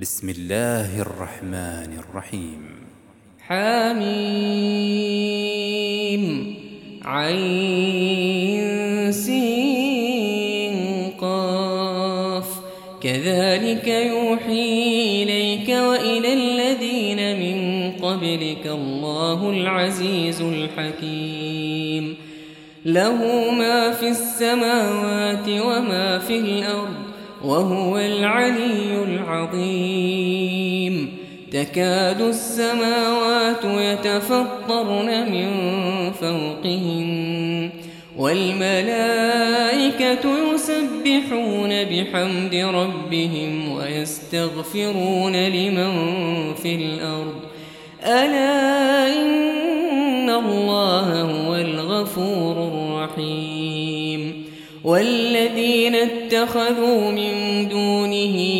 بسم الله الرحمن الرحيم حميم عين سين قاف كذلك يوحي إليك وإلى الذين من قبلك الله العزيز الحكيم له ما في السماوات وما في الأرض وهو العلي العظيم تكاد السماوات يتفطرن من فوقهن والملائكة يسبحون بحمد ربهم ويستغفرون لمن في الأرض. ألا إن الله هو الغفور الرحيم. والذين اتخذوا من دونه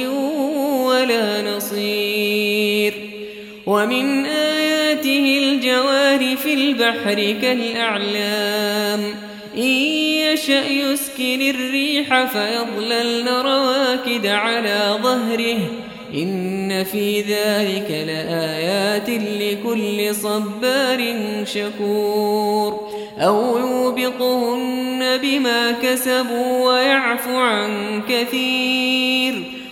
ومن آياته الجوار في البحر كالأعلام. إن يشأ يسكن الريح فيضللن رواكد على ظهره. إن في ذلك لآيات لكل صبار شكور. أو يوبقهن بما كسبوا ويعفو عن كثير.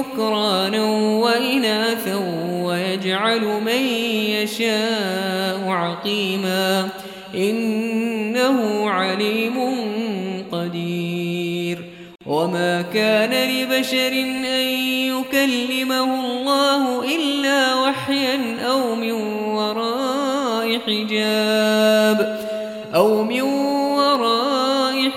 ذكرانا وإناثا ويجعل من يشاء عقيما إنه عليم قدير. وما كان لبشر أن يكلمه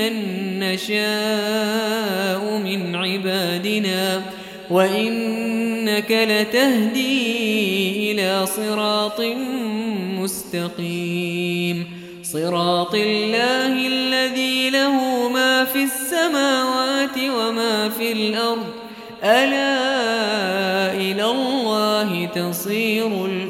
من نشاء من عبادنا وإنك لتهدي إلى صراط مستقيم. صراط الله الذي له ما في السماوات وما في الأرض. ألا إلى الله تصير الأمور.